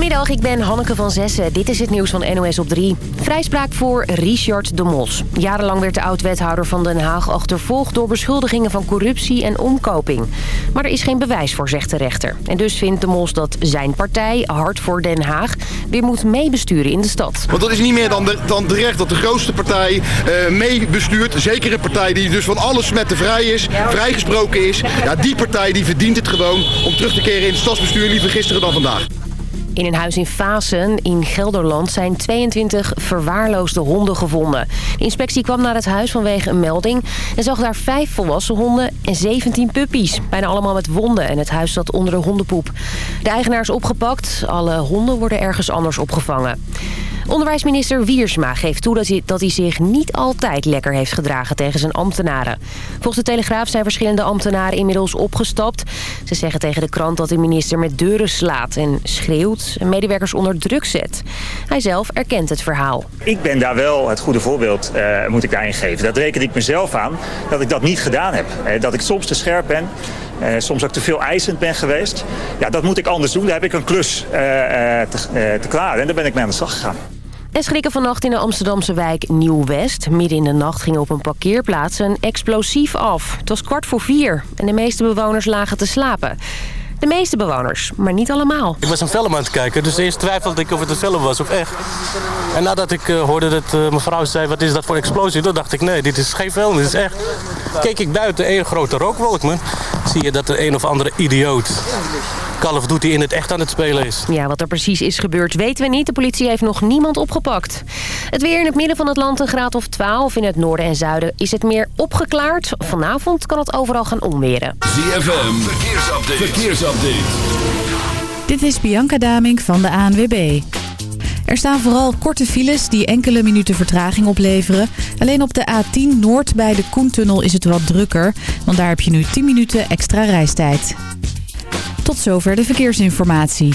Goedemiddag, ik ben Hanneke van Zessen. Dit is het nieuws van NOS op 3. Vrijspraak voor Richard de Mos. Jarenlang werd de oud-wethouder van Den Haag achtervolgd... door beschuldigingen van corruptie en omkoping. Maar er is geen bewijs voor, zegt de rechter. En dus vindt de Mos dat zijn partij, Hart voor Den Haag... weer moet meebesturen in de stad. Want dat is niet meer dan, de, dan terecht dat de grootste partij uh, meebestuurt. Zeker een partij die dus van alles smetten vrij is, vrijgesproken is. Ja, die partij die verdient het gewoon om terug te keren in het stadsbestuur. Liever gisteren dan vandaag. In een huis in Fasen in Gelderland zijn 22 verwaarloosde honden gevonden. De inspectie kwam naar het huis vanwege een melding... en zag daar vijf volwassen honden en 17 puppies. Bijna allemaal met wonden en het huis zat onder de hondenpoep. De eigenaar is opgepakt. Alle honden worden ergens anders opgevangen. Onderwijsminister Wiersma geeft toe dat hij, dat hij zich niet altijd lekker heeft gedragen tegen zijn ambtenaren. Volgens de Telegraaf zijn verschillende ambtenaren inmiddels opgestapt. Ze zeggen tegen de krant dat de minister met deuren slaat en schreeuwt en medewerkers onder druk zet. Hij zelf erkent het verhaal. Ik ben daar wel het goede voorbeeld, uh, moet ik daarin geven. Dat reken ik mezelf aan, dat ik dat niet gedaan heb. Uh, dat ik soms te scherp ben. Uh, soms ook te veel eisend ben geweest. Ja, dat moet ik anders doen. Daar heb ik een klus te, te klaren. En daar ben ik mee aan de slag gegaan. En schrikken vannacht in de Amsterdamse wijk Nieuw-West. Midden in de nacht ging op een parkeerplaats een explosief af. Het was kwart voor vier en de meeste bewoners lagen te slapen. De meeste bewoners, maar niet allemaal. Ik was een film aan het kijken, dus eerst twijfelde ik of het een film was of echt. En nadat ik uh, hoorde dat uh, mevrouw zei, wat is dat voor explosie? Dan dacht ik, nee, dit is geen film, dit is echt. Keek ik buiten, één grote rookwolk, man. Zie je dat er een of andere idioot Call of Duty in het echt aan het spelen is. Ja, wat er precies is gebeurd weten we niet. De politie heeft nog niemand opgepakt. Het weer in het midden van het land een graad of 12. In het noorden en zuiden is het meer opgeklaard. Vanavond kan het overal gaan onweren. ZFM, verkeersupdate. verkeersupdate. Dit is Bianca Damink van de ANWB. Er staan vooral korte files die enkele minuten vertraging opleveren. Alleen op de A10 Noord bij de Koentunnel is het wat drukker. Want daar heb je nu 10 minuten extra reistijd. Tot zover de verkeersinformatie.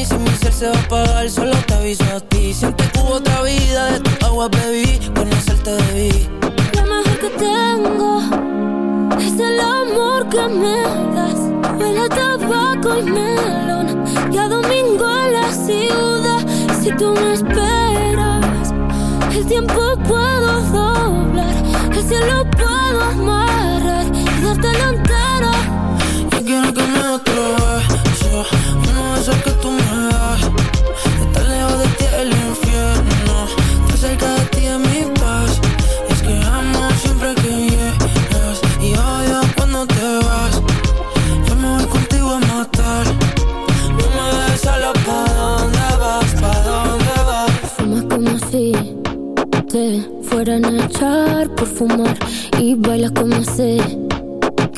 mí. Si mi ser se va a apagar, solo te aviso a ti. Siente que hubo otra vida, de tu agua bebí, conocerte debí. Lo mejor que tengo es el amor que me das. Huele a tabaco y melón y a domingo en la ciudad. Si tú me esperas, el tiempo puedo doblar, el cielo puedo amarrar y dártelo entero. Yo quiero que me otro beso que tú me das Estar lejos de ti el infierno. Estar cerca de ti es mi paz. Es que amo siempre que llegas. Y odio cuando te vas. Yo me voy contigo a matar. No me dejes solo ¿Pa' dónde vas? ¿Pa' dónde vas? Fumas como si te fueran a echar por fumar. Y bailas como sé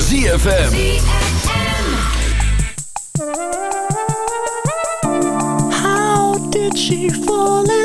ZFM. How did she fall in?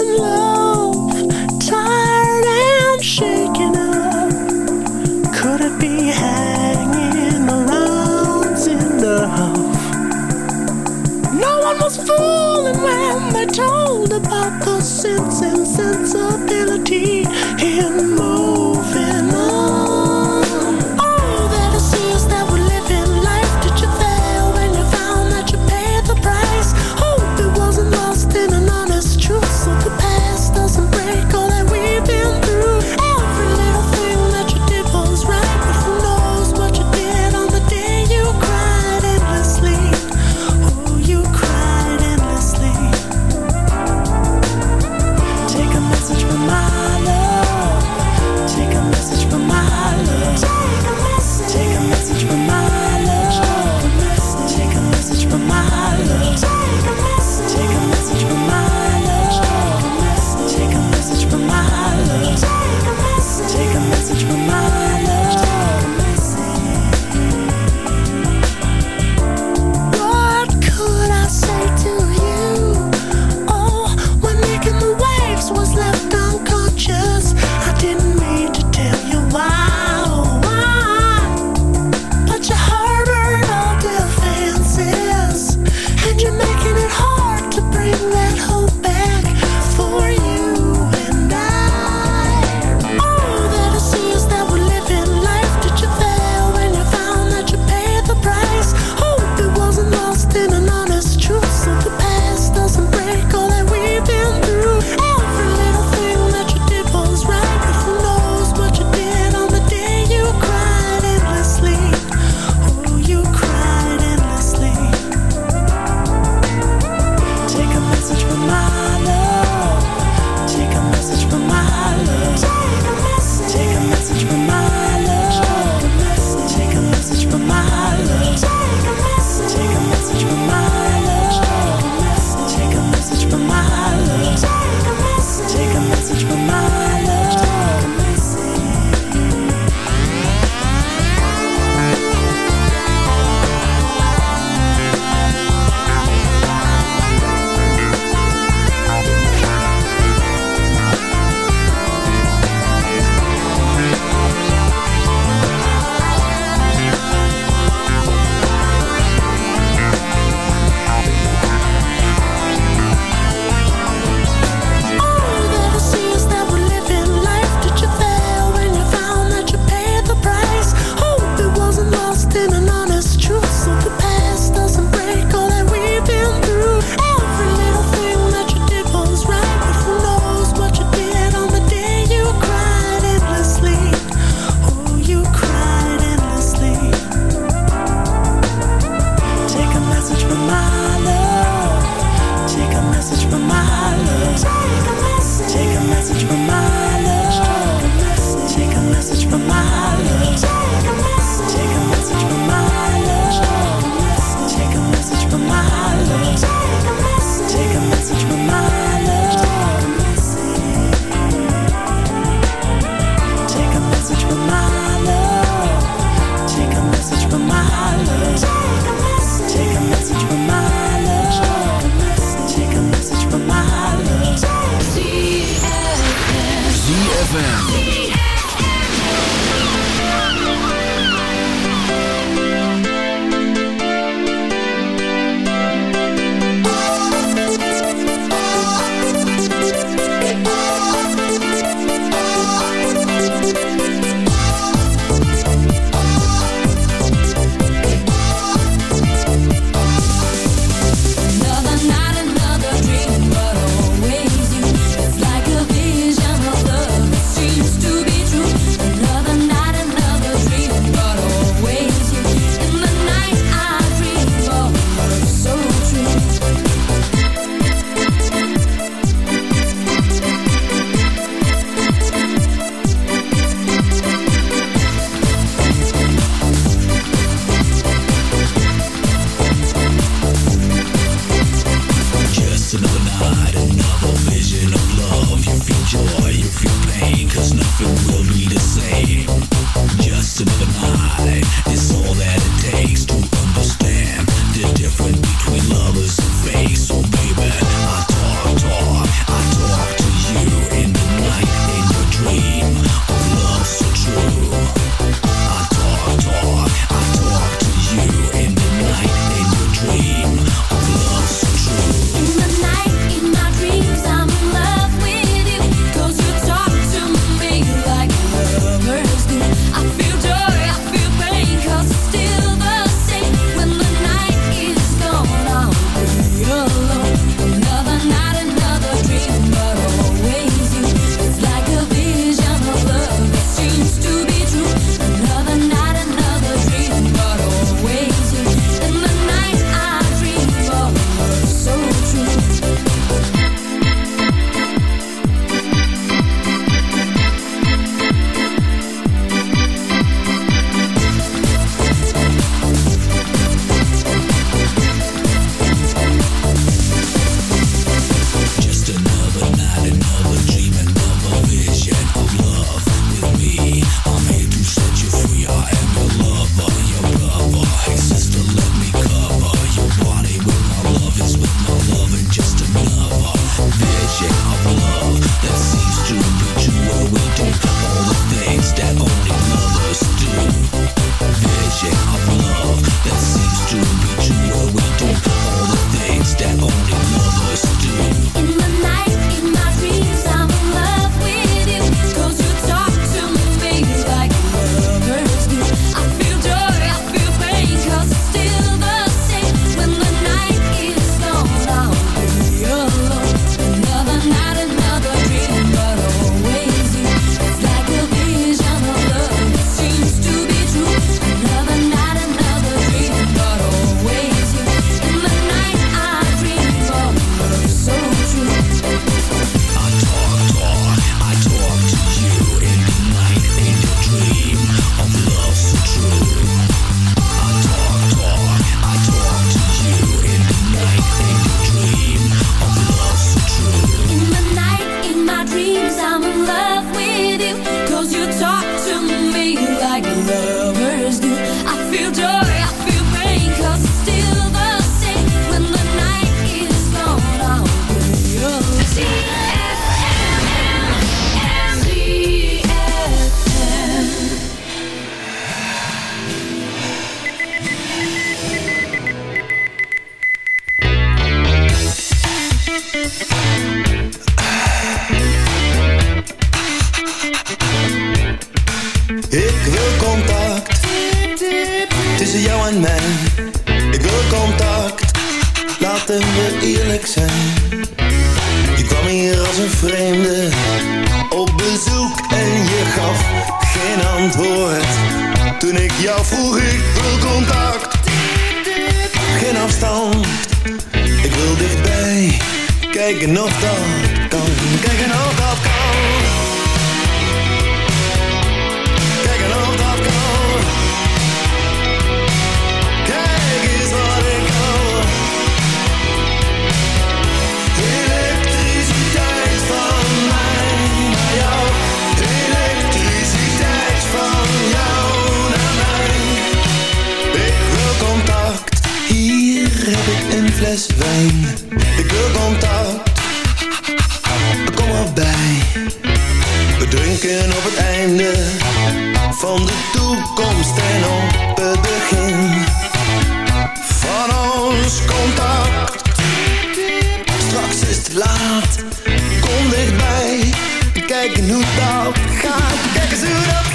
kijken hoe dat gaat. Kijk eens.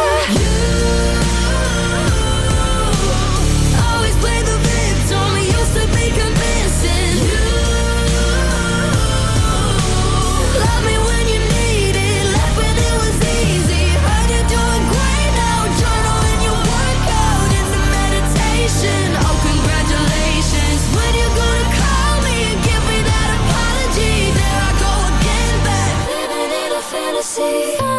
see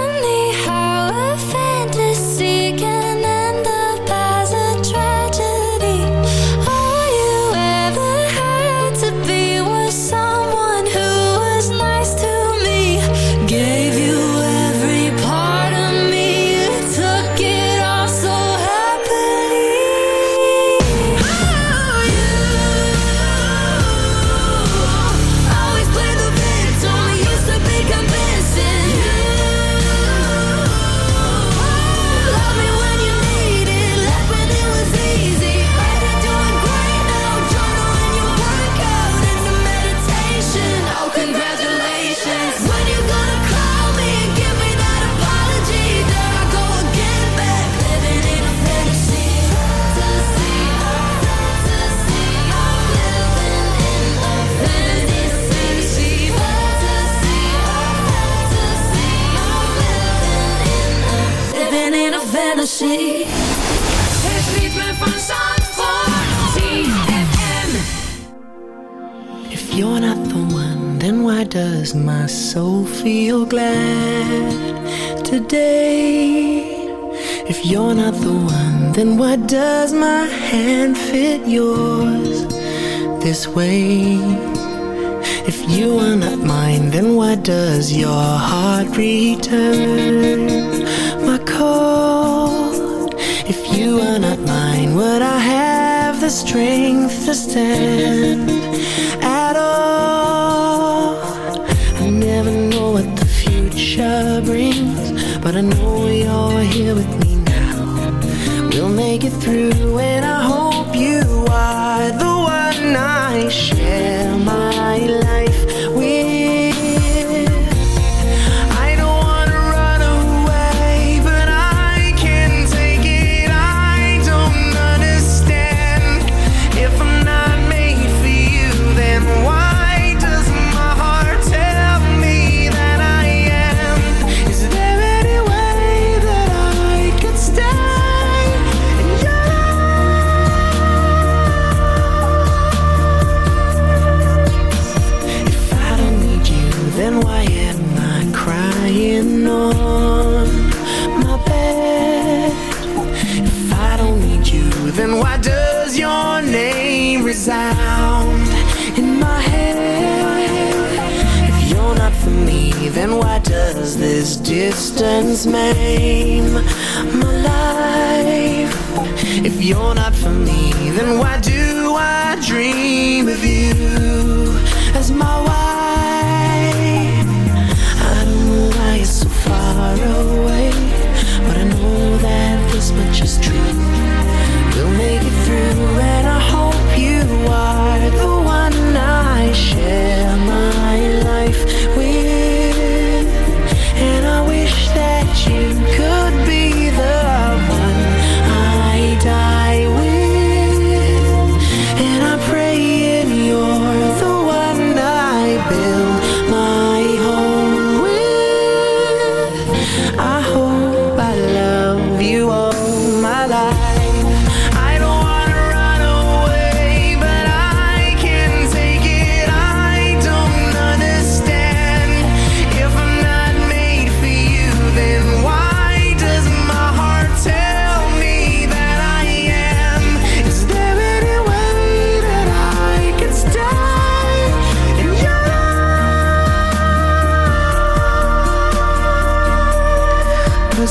I understand.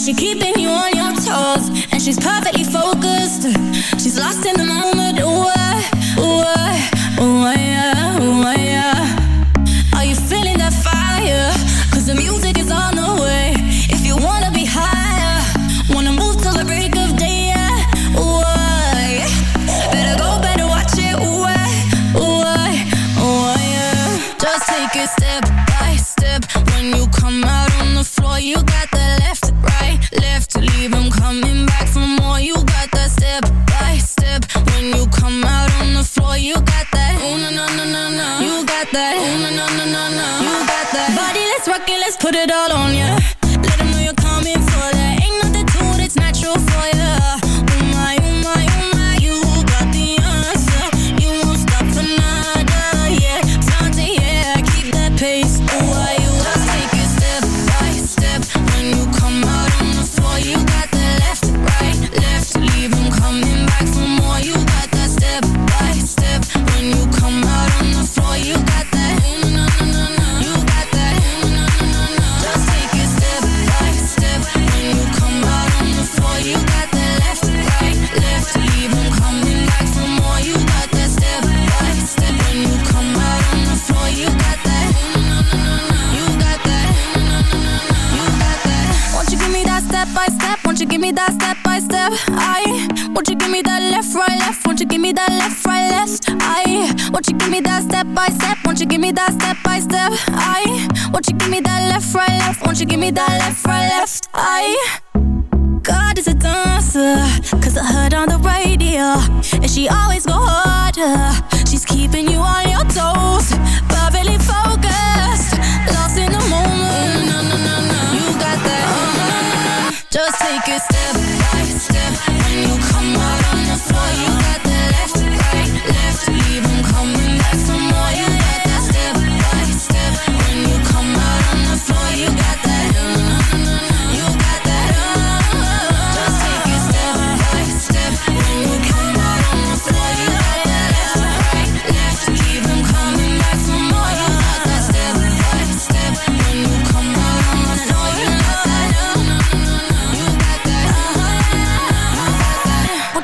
she keeping you on your toes. And she's perfectly focused. She's lost in the moment. Ooh, ooh, ooh put it all on you need that left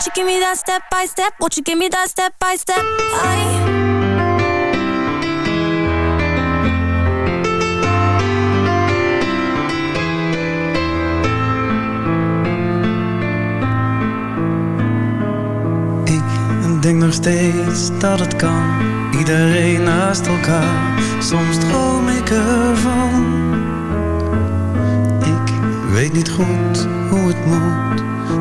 you give me step by step? Won't you give me step by step? I denk nog steeds dat het kan. Iedereen naast elkaar. Soms droom ik ervan. Ik weet niet goed hoe het moet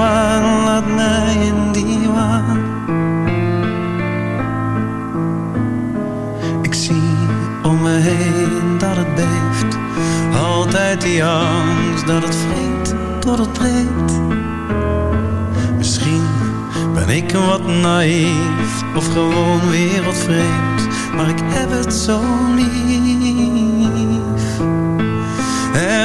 divan, laat mij in die waan. Ik zie om me heen dat het beeft, altijd die angst dat het vreet tot het breekt. Misschien ben ik wat naïef of gewoon wereldvreemd, maar ik heb het zo lief.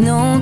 no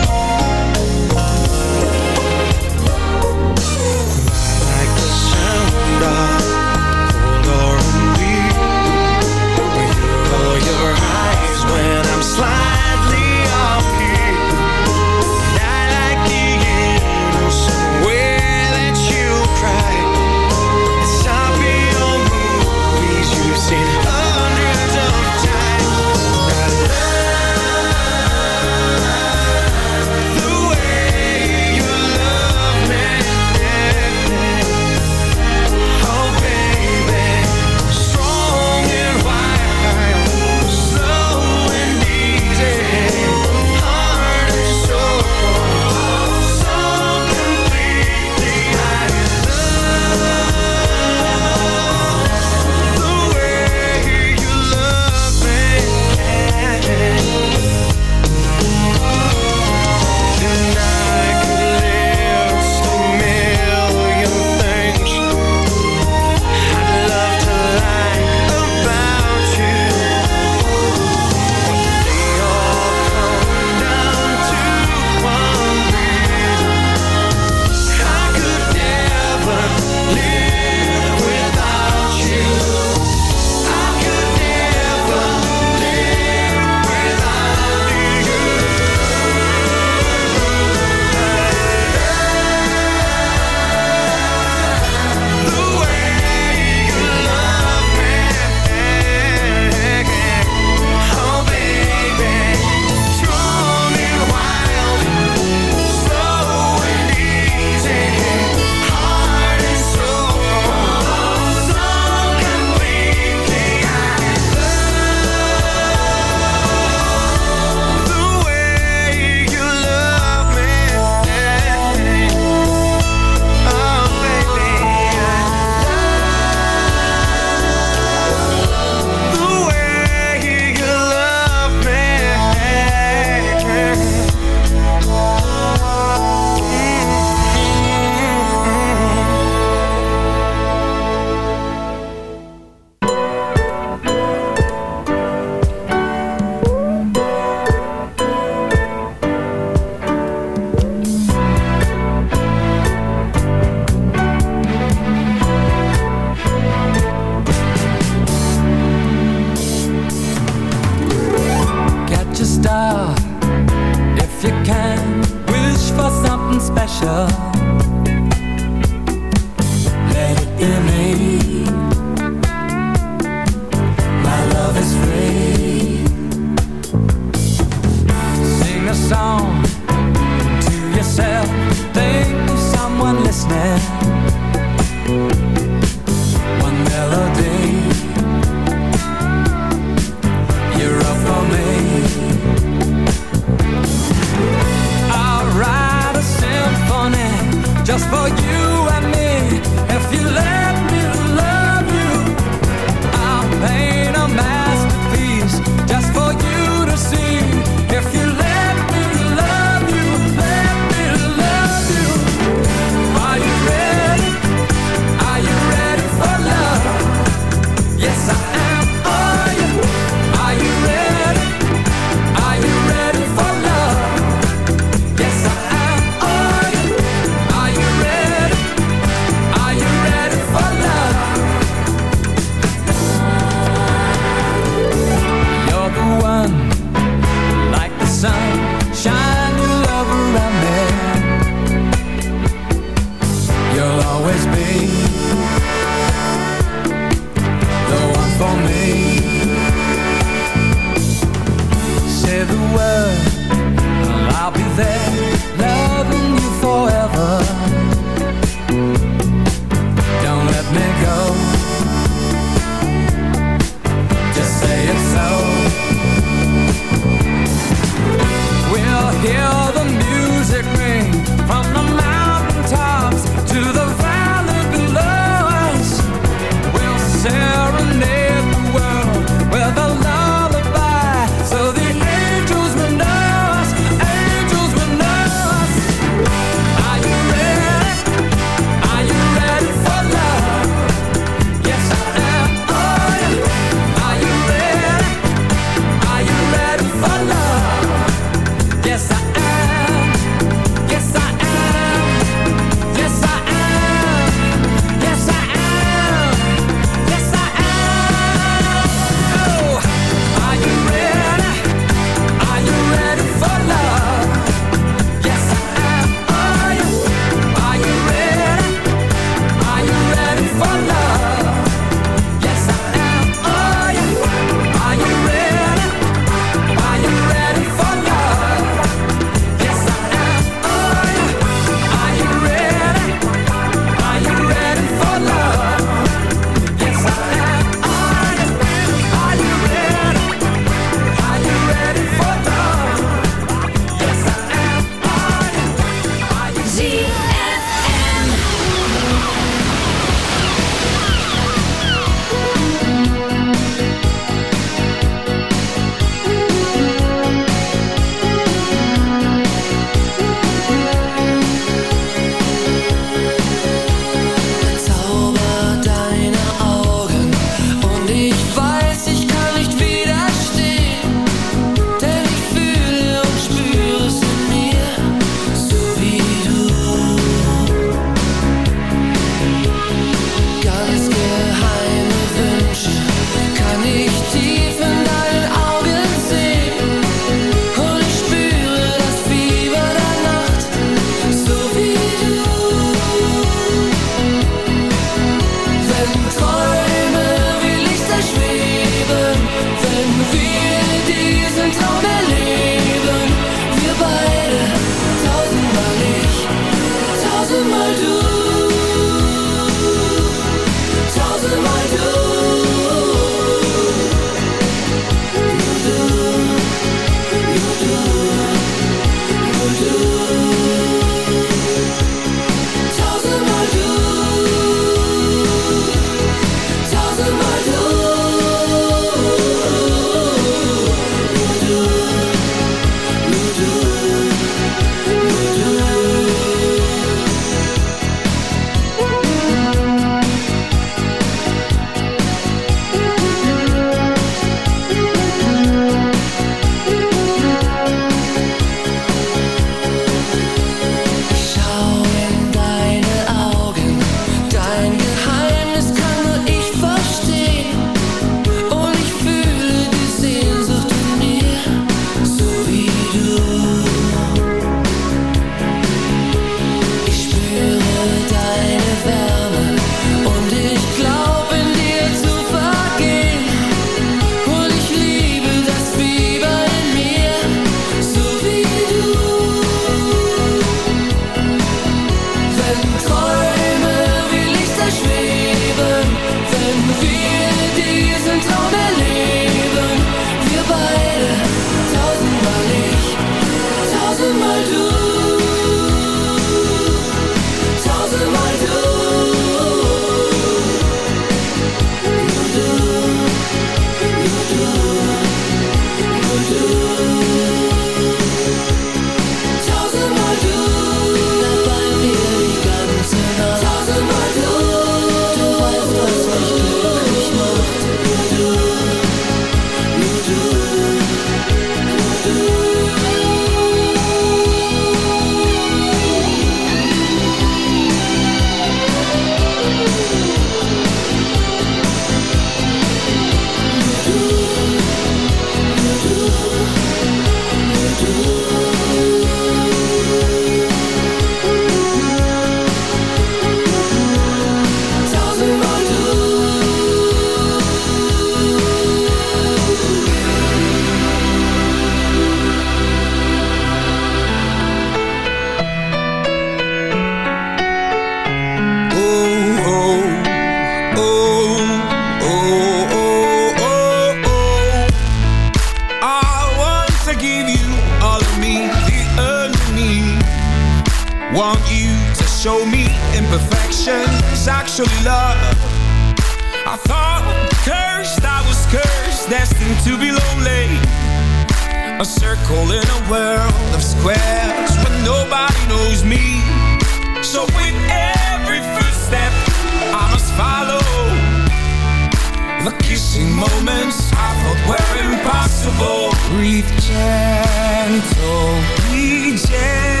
Breathe gentle, be gentle.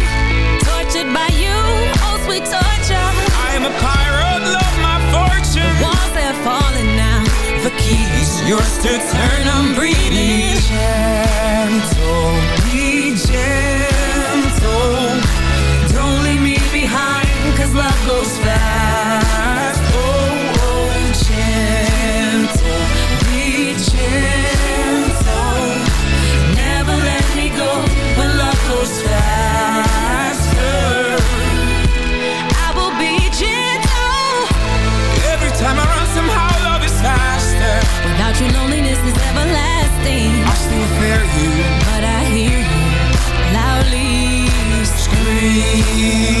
I am a pirate, love my fortune. The Walls are falling now. The key is yours to turn. I'm breathing. Be gentle, be gentle. Don't leave me behind, cause love goes fast. I still fear you, but I hear you loudly screaming.